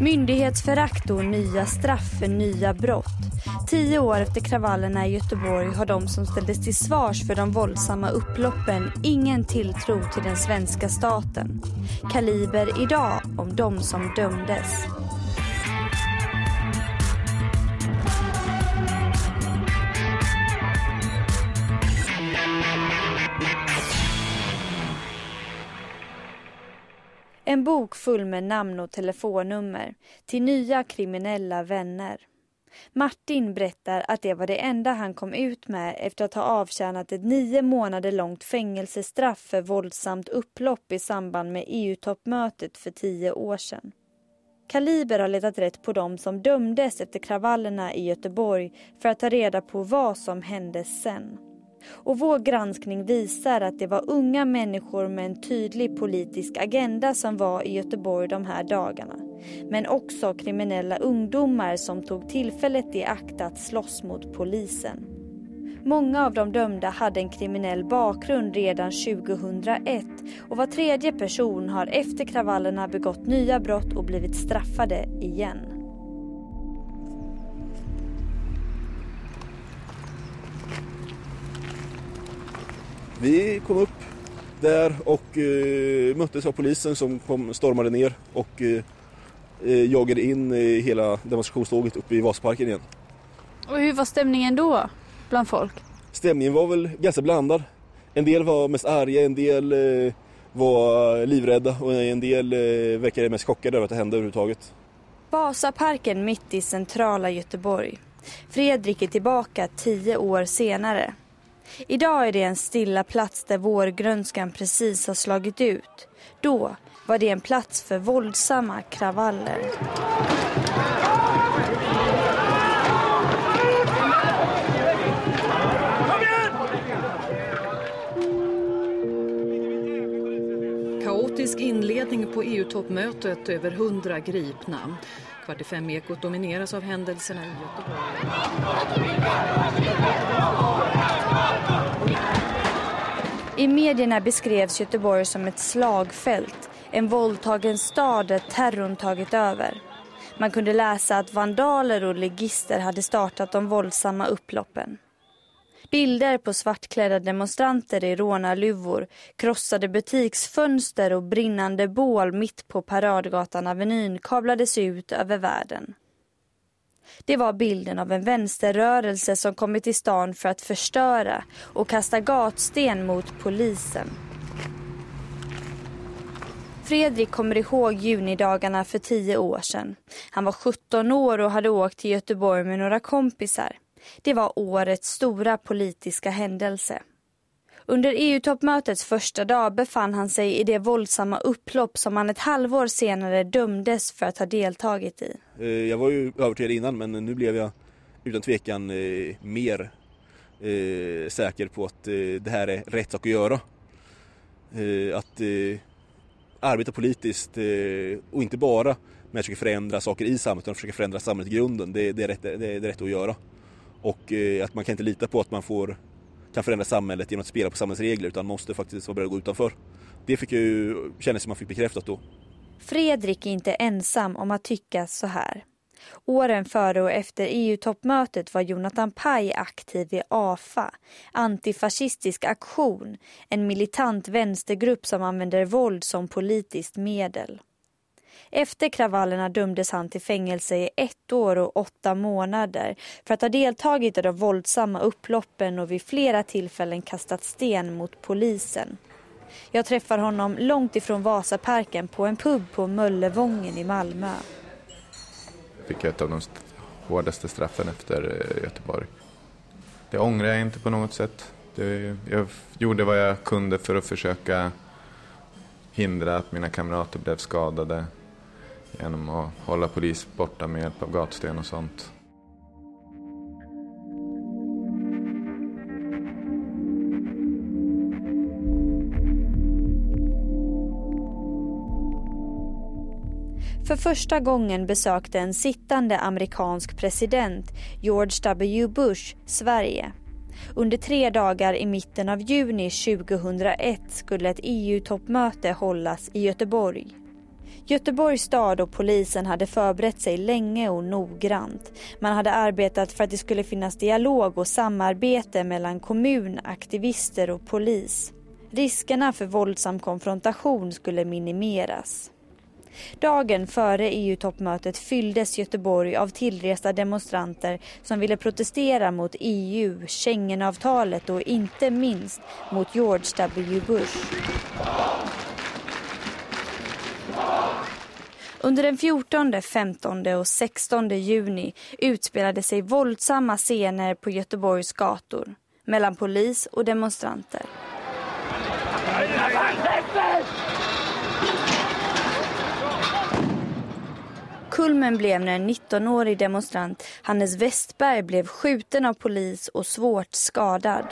Myndighetsförakt och nya straff för nya brott. Tio år efter kravallerna i Göteborg har de som ställdes till svars för de våldsamma upploppen ingen tilltro till den svenska staten. Kaliber idag om de som dömdes. En bok full med namn och telefonnummer till nya kriminella vänner. Martin berättar att det var det enda han kom ut med efter att ha avtjänat ett nio månader långt fängelsestraff för våldsamt upplopp i samband med EU-toppmötet för tio år sedan. Kaliber har letat rätt på dem som dömdes efter kravallerna i Göteborg för att ta reda på vad som hände sen. Och vår granskning visar att det var unga människor med en tydlig politisk agenda som var i Göteborg de här dagarna. Men också kriminella ungdomar som tog tillfället i akt att slåss mot polisen. Många av de dömda hade en kriminell bakgrund redan 2001 och var tredje person har efter kravallerna begått nya brott och blivit straffade igen. Vi kom upp där och eh, möttes av polisen som kom, stormade ner och eh, eh jagade in eh, hela demonstrationståget uppe i Vasaparken igen. Och hur var stämningen då bland folk? Stämningen var väl ganska blandad. En del var mest arga, en del eh, var livrädda och en del eh, verkade mest chockade över att det hände överhuvudtaget. Vasaparken mitt i centrala Göteborg. Fredrik är tillbaka tio år senare. Idag är det en stilla plats där vårgrönskan precis har slagit ut. Då var det en plats för våldsamma kravaller. Kaotisk inledning på EU-toppmötet, över hundra gripna. Kvart i fem-ekot domineras av händelserna i Göteborg. I medierna beskrevs Göteborg som ett slagfält, en våldtagen stad där terrorn tagit över. Man kunde läsa att vandaler och legister hade startat de våldsamma upploppen. Bilder på svartklädda demonstranter i rånarluvor, krossade butiksfönster och brinnande bål mitt på Paradgatan Avenyn kablades ut över världen. Det var bilden av en vänsterrörelse som kommit till stan för att förstöra och kasta gatsten mot polisen. Fredrik kommer ihåg junidagarna för tio år sedan. Han var 17 år och hade åkt till Göteborg med några kompisar. Det var årets stora politiska händelse. Under EU-toppmötets första dag befann han sig i det våldsamma upplopp som han ett halvår senare dömdes för att ha deltagit i. Eh, jag var ju övertygad innan men nu blev jag utan tvekan eh, mer eh, säker på att det här är rätt sak att göra. Att arbeta politiskt och inte bara med att försöka förändra saker i samhället utan försöka förändra samhället i grunden. Det, är rätt, det, det är rätt att göra. Och eh, att man kan inte lita på att man får kan förändra samhället genom att spela på samhällsregler utan måste faktiskt vara beredd att gå utanför. Det fick jag ju, kändes som man fick bekräftat då. Fredrik är inte ensam om att tycka så här. Åren före och efter EU-toppmötet var Jonathan Paj aktiv i AFA, Antifascistisk aktion, en militant vänstergrupp som använder våld som politiskt medel. Efter kravallerna dömdes han till fängelse i ett år och åtta månader för att ha deltagit i de våldsamma upploppen och vid flera tillfällen kastat sten mot polisen. Jag träffar honom långt ifrån Vasaparken på en pub på Möllevången i Malmö. Jag fick ett av de hårdaste straffen efter eh, Göteborg. Det ångrar jag inte på något sätt. Det, jag gjorde vad jag kunde för att försöka hindra att mina kamrater blev skadade genom att hålla polis borta med hjälp av gatsten och sånt. För första gången besökte en sittande amerikansk president, George W Bush, Sverige. Under tre dagar i mitten av juni 2001 skulle ett EU-toppmöte hållas i Göteborg. Göteborgs stad och polisen hade förberett sig länge och noggrant. Man hade arbetat för att det skulle finnas dialog och samarbete mellan kommun, aktivister och polis. Riskerna för våldsam konfrontation skulle minimeras. Dagen före EU-toppmötet fylldes Göteborg av tillresta demonstranter som ville protestera mot EU, Schengenavtalet och inte minst mot George W Bush. Under den 14, 15 och 16 juni utspelade sig våldsamma scener på Göteborgs gator mellan polis och demonstranter. Kulmen blev när en 19-årig demonstrant, Hannes Westberg, blev skjuten av polis och svårt skadad.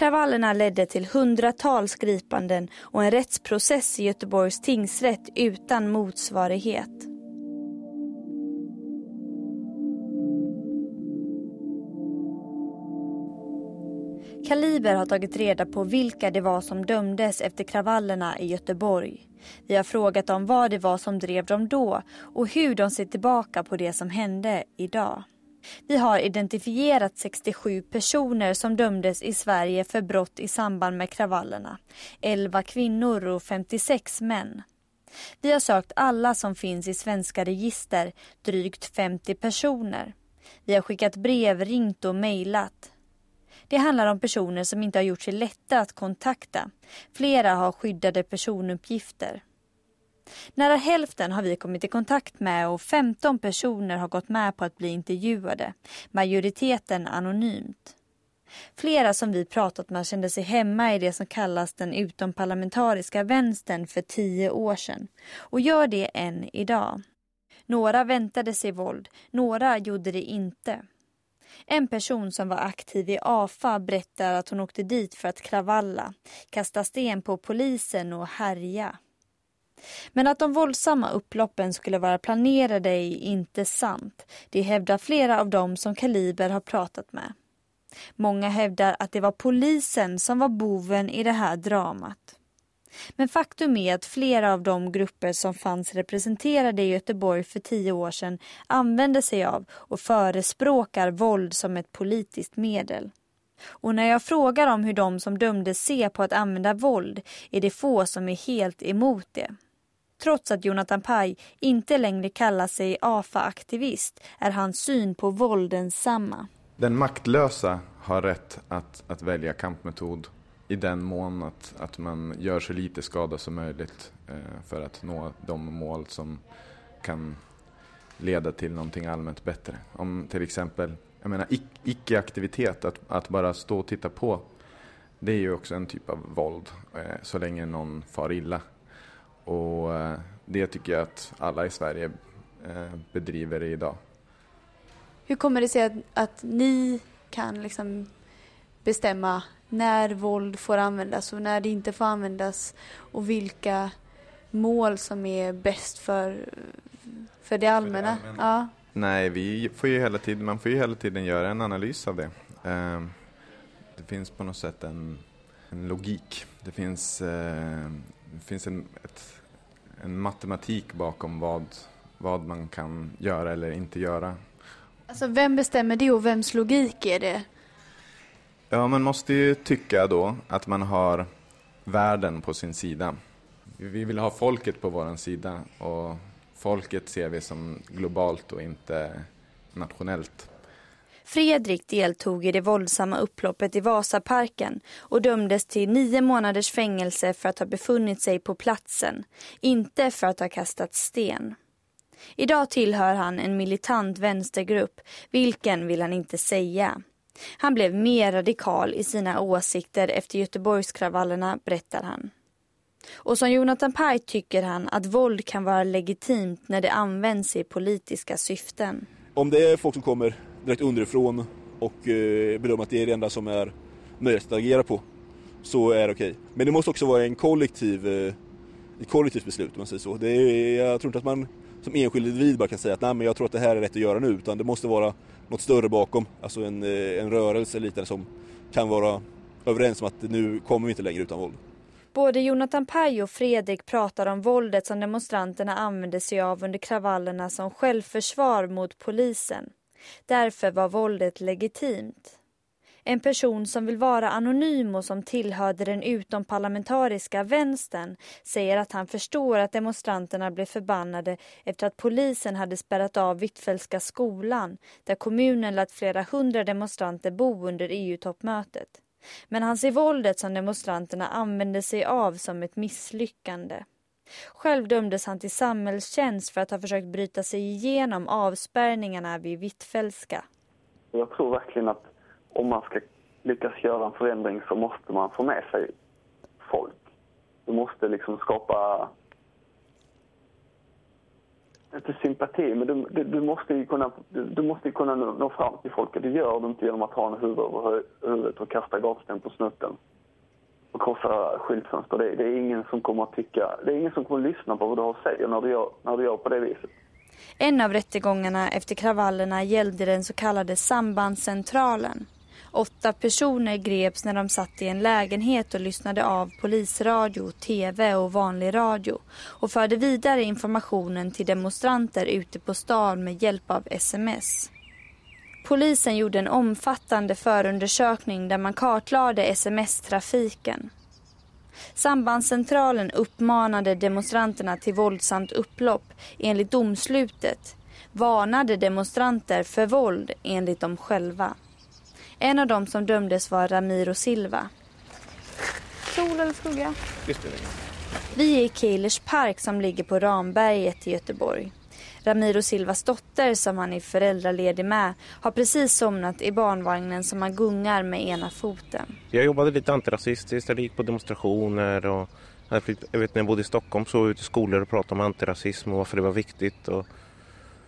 Kravallerna ledde till hundratals gripanden och en rättsprocess i Göteborgs tingsrätt utan motsvarighet. Kaliber har tagit reda på vilka det var som dömdes efter kravallerna i Göteborg. Vi har frågat dem vad det var som drev dem då och hur de ser tillbaka på det som hände idag. Vi har identifierat 67 personer som dömdes i Sverige för brott i samband med kravallerna. 11 kvinnor och 56 män. Vi har sökt alla som finns i svenska register, drygt 50 personer. Vi har skickat brev, ringt och mejlat. Det handlar om personer som inte har gjort sig lätta att kontakta. Flera har skyddade personuppgifter. Nära hälften har vi kommit i kontakt med och 15 personer har gått med på att bli intervjuade. Majoriteten anonymt. Flera som vi pratat med kände sig hemma i det som kallas den utomparlamentariska vänstern för tio år sedan och gör det än idag. Några väntade sig våld, några gjorde det inte. En person som var aktiv i AFA berättar att hon åkte dit för att kravalla, kasta sten på polisen och härja. Men att de våldsamma upploppen skulle vara planerade är inte sant. Det hävdar flera av dem som Kaliber har pratat med. Många hävdar att det var polisen som var boven i det här dramat. Men faktum är att flera av de grupper som fanns representerade i Göteborg för tio år sedan använder sig av och förespråkar våld som ett politiskt medel. Och när jag frågar om hur de som dömdes ser på att använda våld är det få som är helt emot det. Trots att Jonathan Paj inte längre kallar sig AFA-aktivist är hans syn på våld densamma. Den maktlösa har rätt att, att välja kampmetod i den mån att, att man gör så lite skada som möjligt eh, för att nå de mål som kan leda till någonting allmänt bättre. Om till exempel, jag menar icke-aktivitet, att, att bara stå och titta på, det är ju också en typ av våld eh, så länge någon far illa. Och eh, det tycker jag att alla i Sverige eh, bedriver idag. Hur kommer det sig att, att ni kan liksom bestämma när våld får användas och när det inte får användas och vilka mål som är bäst för, för det allmänna? För det allmänna. Ja. Nej, vi får ju hela tiden, man får ju hela tiden göra en analys av det. Ehm, det finns på något sätt en, en logik. Det finns, eh, det finns en, ett, en matematik bakom vad, vad man kan göra eller inte göra. Alltså vem bestämmer det och vems logik är det? Ja, man måste ju tycka då att man har världen på sin sida. Vi vill ha folket på vår sida och folket ser vi som globalt och inte nationellt. Fredrik deltog i det våldsamma upploppet i Vasaparken och dömdes till nio månaders fängelse för att ha befunnit sig på platsen, inte för att ha kastat sten. Idag tillhör han en militant vänstergrupp, vilken vill han inte säga. Han blev mer radikal i sina åsikter efter Göteborgskravallerna, berättar han. Och som Jonathan Paj tycker han att våld kan vara legitimt när det används i politiska syften. Om det är folk som kommer direkt underifrån och eh, bedöma att det är det enda som är möjligt att agera på så är det okej. Okay. Men det måste också vara en kollektiv, eh, ett kollektivt beslut om man säger så. Det är, jag tror inte att man som enskild individ bara kan säga att Nej, men jag tror att det här är rätt att göra nu utan det måste vara något större bakom. Alltså en, eh, en rörelse lite som kan vara överens om att nu kommer vi inte längre utan våld. Både Jonathan Paj och Fredrik pratar om våldet som demonstranterna använde sig av under kravallerna som självförsvar mot polisen. Därför var våldet legitimt. En person som vill vara anonym och som tillhörde den utomparlamentariska vänstern säger att han förstår att demonstranterna blev förbannade efter att polisen hade spärrat av Hvitfeldtska skolan där kommunen lät flera hundra demonstranter bo under EU-toppmötet. Men han ser våldet som demonstranterna använde sig av som ett misslyckande. Själv dömdes han till samhällstjänst för att ha försökt bryta sig igenom avspärrningarna vid Hvitfeldtska. Jag tror verkligen att om man ska lyckas göra en förändring så måste man få med sig folk. Du måste liksom skapa inte sympati, men du, du, du måste ju kunna, du, du, måste kunna nå, nå fram till folk. Det gör du inte genom att ha en huvud över huvudet och kasta gatsten på snutten och krossa skyltfönster. Det, det, är ingen som kommer att tycka, det är ingen som kommer att lyssna på vad du har att säga när du gör, när du gör på det viset. En av rättegångarna efter kravallerna gällde den så kallade sambandscentralen. Åtta personer greps när de satt i en lägenhet och lyssnade av polisradio, tv och vanlig radio och förde vidare informationen till demonstranter ute på stan med hjälp av sms. Polisen gjorde en omfattande förundersökning där man kartlade sms-trafiken. Sambandscentralen uppmanade demonstranterna till våldsamt upplopp enligt domslutet, varnade demonstranter för våld enligt dem själva. En av dem som dömdes var Ramiro Silva. Sol eller skugga? Vi är i Keilers park som ligger på Ramberget i Göteborg. Ramiro Silvas dotter, som han är föräldraledig med, har precis somnat i barnvagnen som han gungar med ena foten. Jag jobbade lite antirasistiskt, jag gick på demonstrationer och jag vet när jag bodde i Stockholm så var jag ute i skolor och pratade om antirasism och varför det var viktigt och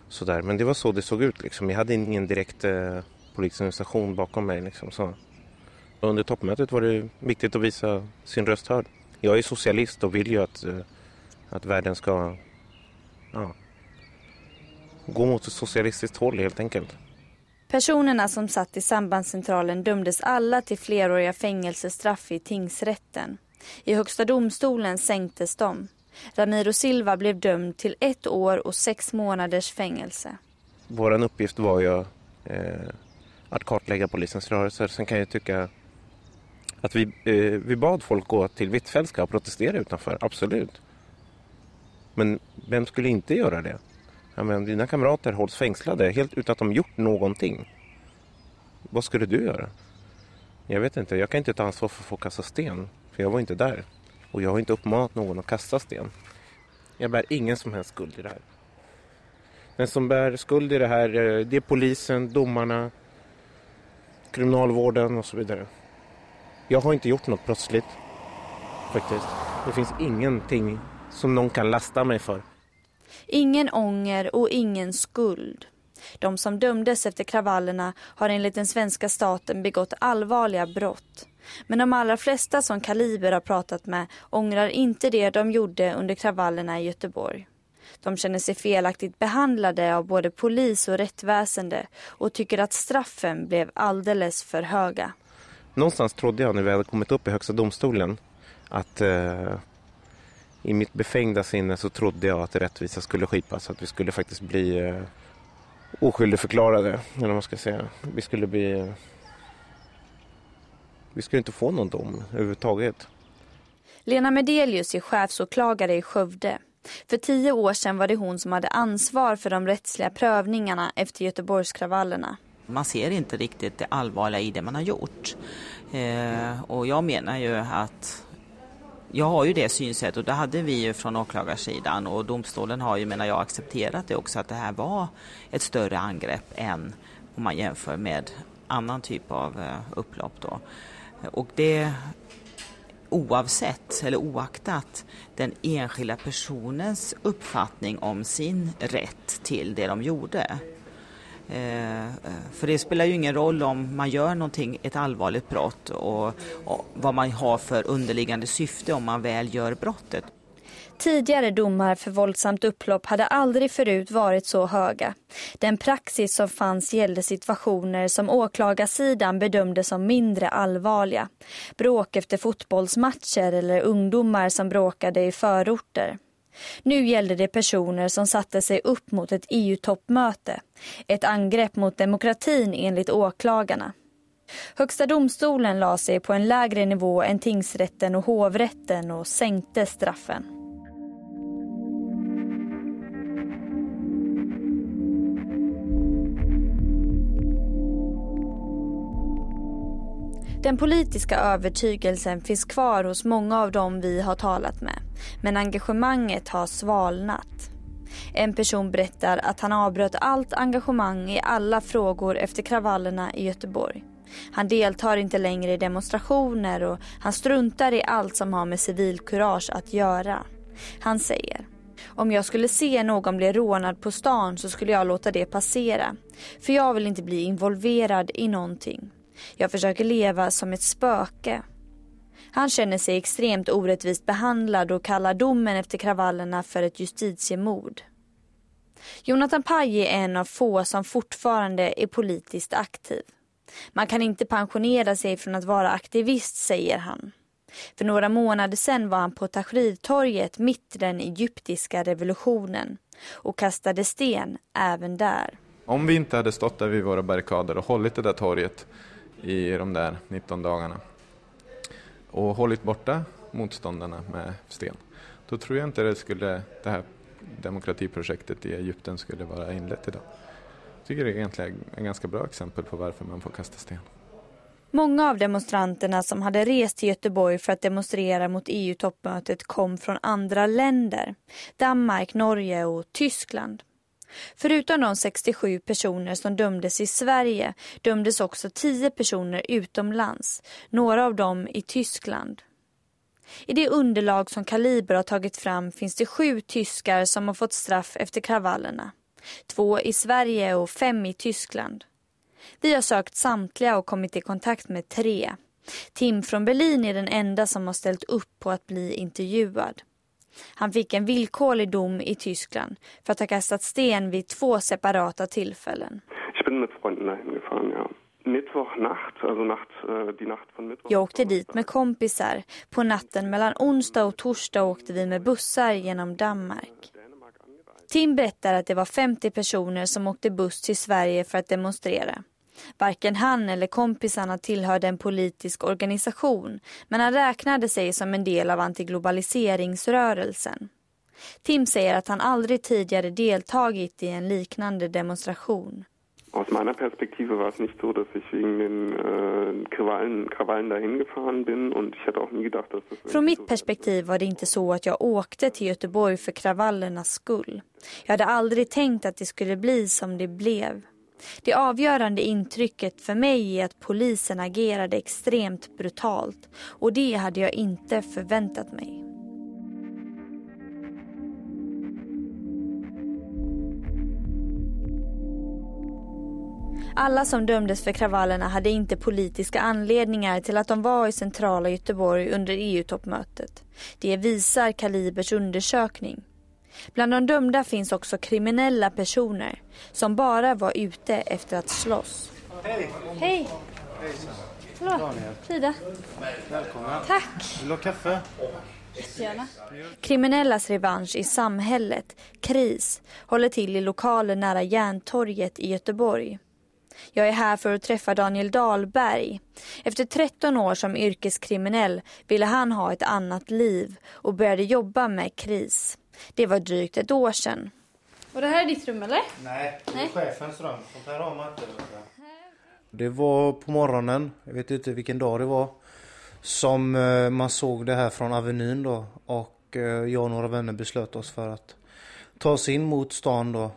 sådär. Men det var så det såg ut liksom. Jag hade ingen direkt eh, politisk organisation bakom mig. Liksom, så. Under toppmötet var det viktigt att visa sin röst hörd. Jag är socialist och vill ju att, eh, att världen ska ja, gå mot ett socialistiskt håll helt enkelt. Personerna som satt i sambandscentralen dömdes alla till fleråriga fängelsestraff i tingsrätten. I högsta domstolen sänktes de. Ramiro Silva blev dömd till ett år och sex månaders fängelse. Vår uppgift var ju eh, att kartlägga polisens rörelser. Sen kan jag tycka att vi, eh, vi bad folk gå till Hvitfeldtska och protestera utanför, absolut. Men vem skulle inte göra det? Ja, men dina kamrater hålls fängslade helt utan att de gjort någonting. Vad skulle du göra? Jag vet inte, jag kan inte ta ansvar för att få kasta sten. För jag var inte där. Och jag har inte uppmanat någon att kasta sten. Jag bär ingen som helst skuld i det här. Den som bär skuld i det här, eh, det är polisen, domarna, kriminalvården och så vidare. Jag har inte gjort något brottsligt. Faktiskt. Det finns ingenting som någon kan lasta mig för. Ingen ånger och ingen skuld. De som dömdes efter kravallerna har enligt den svenska staten begått allvarliga brott. Men de allra flesta som Kaliber har pratat med ångrar inte det de gjorde under kravallerna i Göteborg. De känner sig felaktigt behandlade av både polis och rättväsende och tycker att straffen blev alldeles för höga. Någonstans trodde jag när vi hade kommit upp i Högsta domstolen att eh, i mitt befängda sinne så trodde jag att rättvisa skulle skipas. Att vi skulle faktiskt bli eh, oskyldigförklarade. Eller vad man ska säga. Vi skulle bli... Eh, vi skulle inte få någon dom överhuvudtaget. Lena Medelius är chefsåklagare i Skövde. För tio år sedan var det hon som hade ansvar för de rättsliga prövningarna efter Göteborgskravallerna. Man ser inte riktigt det allvarliga i det man har gjort. Eh, och jag menar ju att jag har ju det synsättet och det hade vi ju från åklagarsidan och domstolen har ju menar jag accepterat det också att det här var ett större angrepp än om man jämför med annan typ av eh, upplopp då. Och det oavsett eller oaktat den enskilda personens uppfattning om sin rätt till det de gjorde. Eh, eh, för det spelar ju ingen roll om man gör någonting, ett allvarligt brott och, och vad man har för underliggande syfte om man väl gör brottet. Tidigare domar för våldsamt upplopp hade aldrig förut varit så höga. Den praxis som fanns gällde situationer som åklagarsidan bedömde som mindre allvarliga. Bråk efter fotbollsmatcher eller ungdomar som bråkade i förorter. Nu gällde det personer som satte sig upp mot ett EU-toppmöte. Ett angrepp mot demokratin enligt åklagarna. Högsta domstolen la sig på en lägre nivå än tingsrätten och hovrätten och sänkte straffen. Den politiska övertygelsen finns kvar hos många av dem vi har talat med. Men engagemanget har svalnat. En person berättar att han avbröt allt engagemang i alla frågor efter kravallerna i Göteborg. Han deltar inte längre i demonstrationer och han struntar i allt som har med civilkurage att göra. Han säger om jag skulle se någon bli rånad på stan så skulle jag låta det passera. För jag vill inte bli involverad i någonting. Jag försöker leva som ett spöke. Han känner sig extremt orättvist behandlad och kallar domen efter kravallerna för ett justitiemord. Jonathan Paj är en av få som fortfarande är politiskt aktiv. Man kan inte pensionera sig från att vara aktivist, säger han. För några månader sedan var han på Tahrirtorget mitt i den egyptiska revolutionen och kastade sten även där. Om vi inte hade stått där vid våra barrikader och hållit det där torget i de där 19 dagarna och hållit borta motståndarna med sten, då tror jag inte det, skulle, det här demokratiprojektet i Egypten skulle vara inlett idag. Jag tycker det är egentligen ett ganska bra exempel på varför man får kasta sten. Många av demonstranterna som hade rest till Göteborg för att demonstrera mot EU-toppmötet kom från andra länder. Danmark, Norge och Tyskland. Förutom de 67 personer som dömdes i Sverige dömdes också 10 personer utomlands, några av dem i Tyskland. I det underlag som Kaliber har tagit fram finns det sju tyskar som har fått straff efter kravallerna. Två i Sverige och fem i Tyskland. Vi har sökt samtliga och kommit i kontakt med tre. Tim från Berlin är den enda som har ställt upp på att bli intervjuad. Han fick en villkorlig dom i Tyskland för att ha kastat sten vid två separata tillfällen. Jag åkte dit med kompisar. På natten mellan onsdag och torsdag åkte vi med bussar genom Danmark. Tim berättar att det var 50 personer som åkte buss till Sverige för att demonstrera. Varken han eller kompisarna tillhörde en politisk organisation men han räknade sig som en del av antiglobaliseringsrörelsen. Tim säger att han aldrig tidigare deltagit i en liknande demonstration. Aus meiner Perspektive war es nicht so, dass ich wegen den äh, Krawallen, Krawallen dahin gefahren bin und ich hätte auch nie gedacht, dass das... Från mitt perspektiv var det inte så att jag åkte till Göteborg för kravallernas skull. Jag hade aldrig tänkt att det skulle bli som det blev. Det avgörande intrycket för mig är att polisen agerade extremt brutalt och det hade jag inte förväntat mig. Alla som dömdes för kravallerna hade inte politiska anledningar till att de var i centrala Göteborg under EU-toppmötet. Det visar Kalibers undersökning. Bland de dömda finns också kriminella personer som bara var ute efter att slåss. Hej! Hej! Hallå, Frida. Välkommen. Tack. Vill du ha kaffe? Gärna. Kriminellas revansch i samhället, KRIS, håller till i lokaler nära Järntorget i Göteborg. Jag är här för att träffa Daniel Dahlberg. Efter 13 år som yrkeskriminell ville han ha ett annat liv och började jobba med KRIS. Det var drygt ett år sedan. Och det här är ditt rum eller? Nej, det är Nej. chefens rum. Sånt här har man inte. Det var på morgonen, jag vet inte vilken dag det var, som eh, man såg det här från Avenyn då. Och eh, jag och några vänner beslöt oss för att ta oss in mot stan då.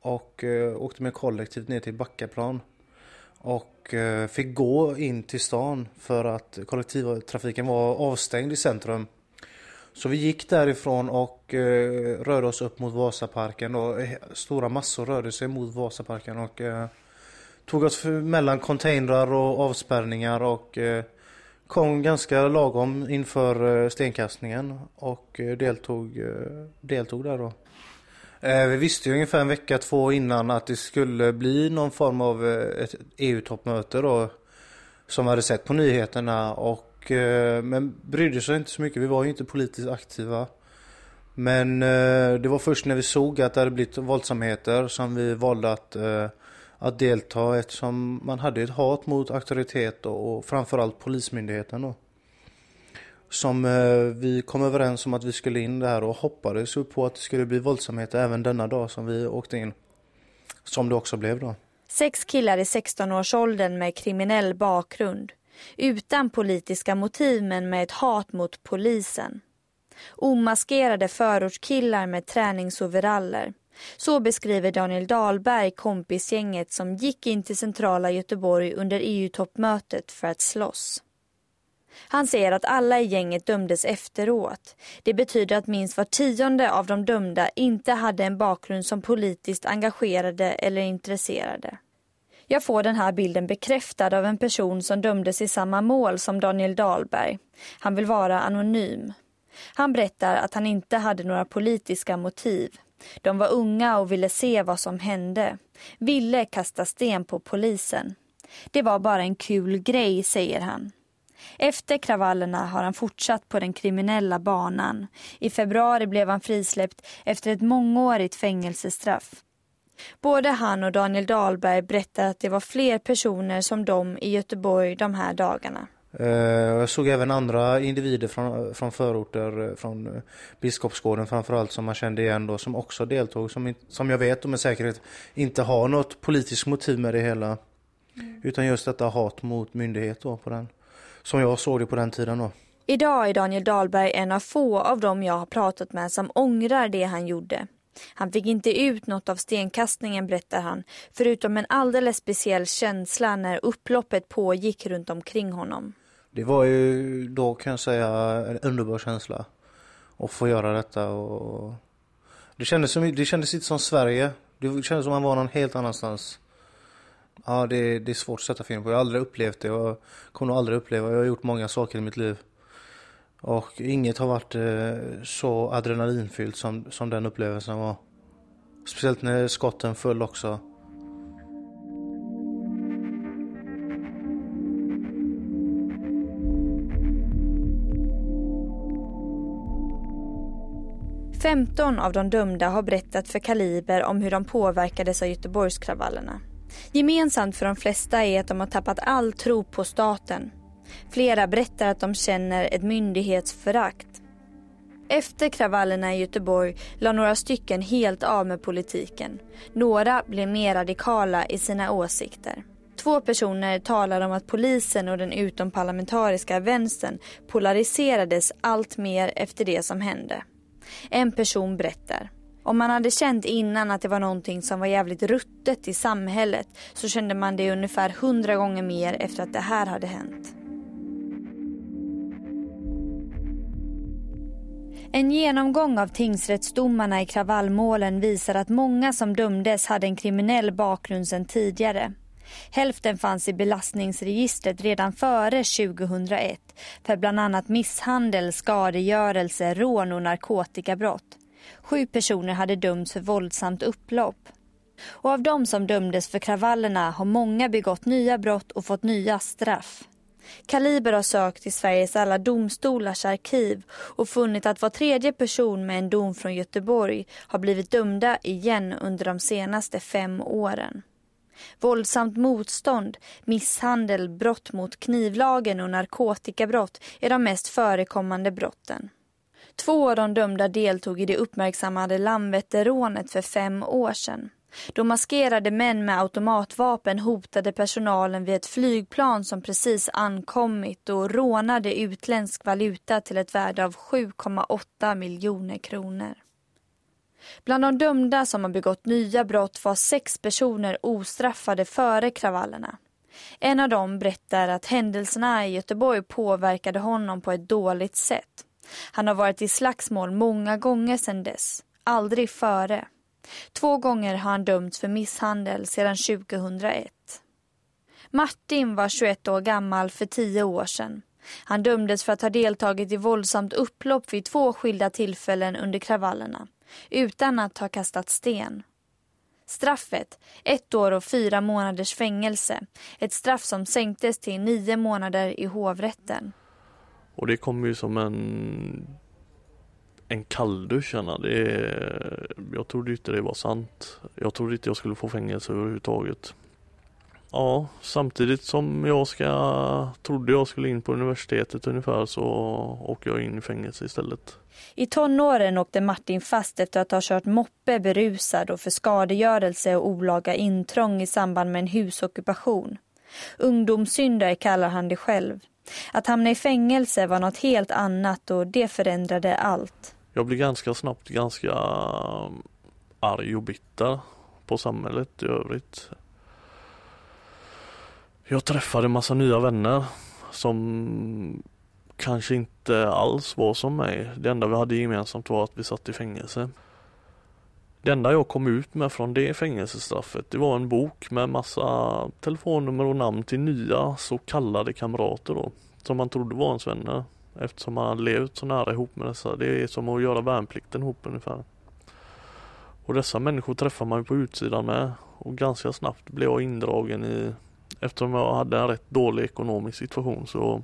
Och eh, åkte med kollektivt ner till Backaplan. Och fick gå in till stan för att kollektivtrafiken var avstängd i centrum. Så vi gick därifrån och eh, rörde oss upp mot Vasaparken Då. Eh, stora massor rörde sig mot Vasaparken och eh, tog oss mellan containrar och avspärrningar och eh, kom ganska lagom inför eh, stenkastningen och eh, deltog, eh, deltog där då. Eh, vi visste ju ungefär en vecka, två innan att det skulle bli någon form av ett EU-toppmöte då som vi hade sett på nyheterna och Eh, men brydde sig inte så mycket. Vi var ju inte politiskt aktiva. Men eh, det var först när vi såg att det hade blivit våldsamheter som vi valde att eh, att delta eftersom man hade ett hat mot auktoritet och, och framförallt polismyndigheten då. Som eh, vi kom överens om att vi skulle in där och hoppades på att det skulle bli våldsamheter även denna dag som vi åkte in. Som det också blev då. Sex killar i 16-årsåldern med kriminell bakgrund. Utan politiska motiv men med ett hat mot polisen. Omaskerade förortskillar med träningsoveraller så beskriver Daniel Dahlberg kompisgänget som gick in till centrala Göteborg under EU-toppmötet för att slåss. Han säger att alla i gänget dömdes efteråt. Det betyder att minst var tionde av de dömda inte hade en bakgrund som politiskt engagerade eller intresserade. Jag får den här bilden bekräftad av en person som dömdes i samma mål som Daniel Dahlberg. Han vill vara anonym. Han berättar att han inte hade några politiska motiv. De var unga och ville se vad som hände. Ville kasta sten på polisen. Det var bara en kul grej, säger han. Efter kravallerna har han fortsatt på den kriminella banan. I februari blev han frisläppt efter ett mångårigt fängelsestraff. Både han och Daniel Dahlberg berättar att det var fler personer som de i Göteborg de här dagarna. Eh, jag såg även andra individer från, från förorter, eh, från eh, Biskopsgården framförallt som man kände igen då, som också deltog, som, som jag vet och med säkerhet inte har något politiskt motiv med det hela. Mm. Utan just detta hat mot myndighet då på den. Som jag såg det på den tiden då. Idag är Daniel Dahlberg en av få av dem jag har pratat med som ångrar det han gjorde. Han fick inte ut något av stenkastningen berättar han, förutom en alldeles speciell känsla när upploppet pågick runt omkring honom. Det var ju då kan jag säga en underbar känsla att få göra detta och det kändes, som, det kändes inte som Sverige. Det kändes som att man var någon helt annanstans. Ja, det, det är svårt att sätta fingret på. Jag har aldrig upplevt det och kommer nog aldrig uppleva. Jag har gjort många saker i mitt liv. Och inget har varit eh, så adrenalinfyllt som, som den upplevelsen var. Speciellt när skotten föll också. 15 av de dömda har berättat för Kaliber om hur de påverkades av Göteborgskravallerna. Gemensamt för de flesta är att de har tappat all tro på staten. Flera berättar att de känner ett myndighetsförakt. Efter kravallerna i Göteborg la några stycken helt av med politiken. Några blev mer radikala i sina åsikter. Två personer talar om att polisen och den utomparlamentariska vänstern polariserades allt mer efter det som hände. En person berättar. Om man hade känt innan att det var någonting som var jävligt ruttet i samhället så kände man det ungefär hundra gånger mer efter att det här hade hänt. En genomgång av tingsrättsdomarna i kravallmålen visar att många som dömdes hade en kriminell bakgrund sedan tidigare. Hälften fanns i belastningsregistret redan före 2001 för bland annat misshandel, skadegörelse, rån och narkotikabrott. Sju personer hade dömts för våldsamt upplopp. Och av de som dömdes för kravallerna har många begått nya brott och fått nya straff. Kaliber har sökt i Sveriges alla domstolars arkiv och funnit att var tredje person med en dom från Göteborg har blivit dömda igen under de senaste fem åren. Våldsamt motstånd, misshandel, brott mot knivlagen och narkotikabrott är de mest förekommande brotten. Två av de dömda deltog i det uppmärksammade Landvetterrånet för fem år sedan. Då maskerade män med automatvapen hotade personalen vid ett flygplan som precis ankommit och rånade utländsk valuta till ett värde av 7,8 miljoner kronor. Bland de dömda som har begått nya brott var sex personer ostraffade före kravallerna. En av dem berättar att händelserna i Göteborg påverkade honom på ett dåligt sätt. Han har varit i slagsmål många gånger sedan dess, aldrig före. Två gånger har han dömts för misshandel sedan 2001. Martin var 21 år gammal för tio år sedan. Han dömdes för att ha deltagit i våldsamt upplopp vid två skilda tillfällen under kravallerna, utan att ha kastat sten. Straffet, ett år och fyra månaders fängelse. Ett straff som sänktes till nio månader i hovrätten. Och det kom ju som en en kalldusch det, Jag trodde inte det var sant. Jag trodde inte jag skulle få fängelse överhuvudtaget. Ja, samtidigt som jag ska, trodde jag skulle in på universitetet ungefär så åker jag in i fängelse istället. I tonåren åkte Martin fast efter att ha kört moppe berusad och för skadegörelse och olaga intrång i samband med en husockupation. Ungdomssyndare kallar han det själv. Att hamna i fängelse var något helt annat och det förändrade allt. Jag blev ganska snabbt ganska um, arg och bitter på samhället i övrigt. Jag träffade massa nya vänner som kanske inte alls var som mig. Det enda vi hade gemensamt var att vi satt i fängelse. Det enda jag kom ut med från det fängelsestraffet det var en bok med massa telefonnummer och namn till nya så kallade kamrater då. Som man trodde var ens vänner. Eftersom man har levt så nära ihop med dessa. Det är som att göra värnplikten ihop ungefär. Och dessa människor träffar man ju på utsidan med. Och ganska snabbt blev jag indragen i Eftersom jag hade en rätt dålig ekonomisk situation så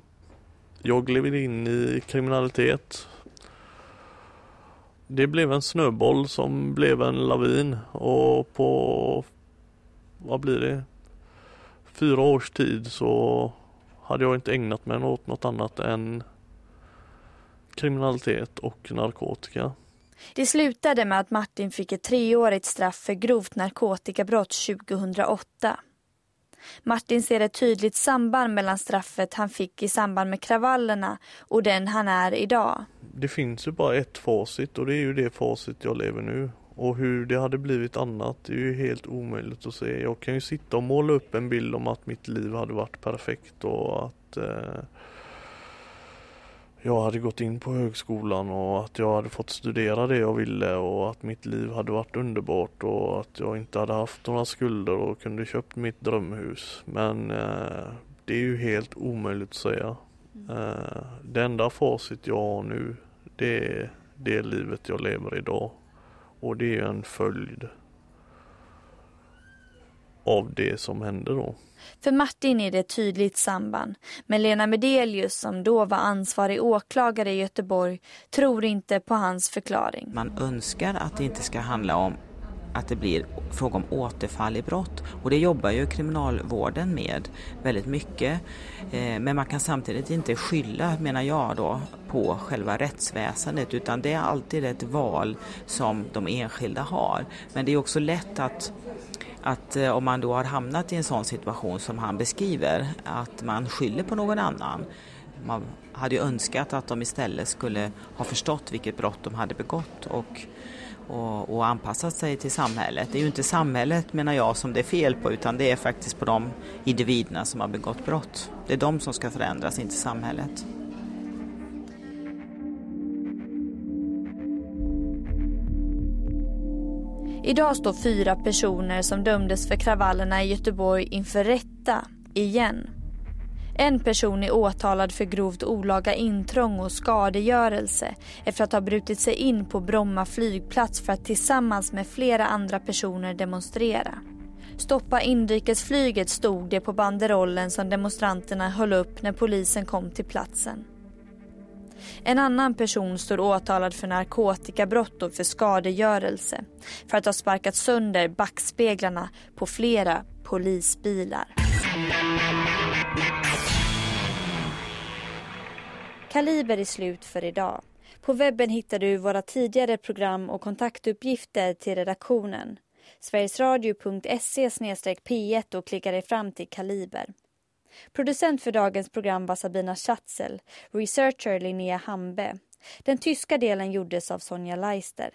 jag gled in i kriminalitet. Det blev en snöboll som blev en lavin och på, vad blir det, fyra års tid så hade jag inte ägnat mig åt något annat än kriminalitet och narkotika. Det slutade med att Martin fick ett treårigt straff för grovt narkotikabrott 2008. Martin ser ett tydligt samband mellan straffet han fick i samband med kravallerna och den han är idag. Det finns ju bara ett facit och det är ju det facit jag lever nu. Och hur det hade blivit annat är ju helt omöjligt att se. Jag kan ju sitta och måla upp en bild om att mitt liv hade varit perfekt och att eh, jag hade gått in på högskolan och att jag hade fått studera det jag ville och att mitt liv hade varit underbart och att jag inte hade haft några skulder och kunde köpt mitt drömhus. Men eh, det är ju helt omöjligt att säga. Eh, det enda facit jag har nu det är det livet jag lever idag. Och det är en följd av det som hände då. För Martin är det ett tydligt samband. Men Lena Medelius som då var ansvarig åklagare i Göteborg tror inte på hans förklaring. Man önskar att det inte ska handla om att det blir fråga om återfall i brott. Och det jobbar ju kriminalvården med väldigt mycket. Eh, men man kan samtidigt inte skylla, menar jag då, på själva rättsväsendet utan det är alltid ett val som de enskilda har. Men det är också lätt att att eh, om man då har hamnat i en sån situation som han beskriver, att man skyller på någon annan. Man hade ju önskat att de istället skulle ha förstått vilket brott de hade begått och, och, och anpassat sig till samhället. Det är ju inte samhället menar jag som det är fel på utan det är faktiskt på de individerna som har begått brott. Det är de som ska förändras, inte samhället. Idag står fyra personer som dömdes för kravallerna i Göteborg inför rätta, igen. En person är åtalad för grovt olaga intrång och skadegörelse efter att ha brutit sig in på Bromma flygplats för att tillsammans med flera andra personer demonstrera. Stoppa inrikesflyget stod det på banderollen som demonstranterna höll upp när polisen kom till platsen. En annan person står åtalad för narkotikabrott och för skadegörelse för att ha sparkat sönder backspeglarna på flera polisbilar. Kaliber är slut för idag. På webben hittar du våra tidigare program och kontaktuppgifter till redaktionen. Sverigesradio.se p1 och klicka dig fram till Kaliber. Producent för dagens program var Sabina Schatzel, researcher Linnea Hambe. Den tyska delen gjordes av Sonja Leister.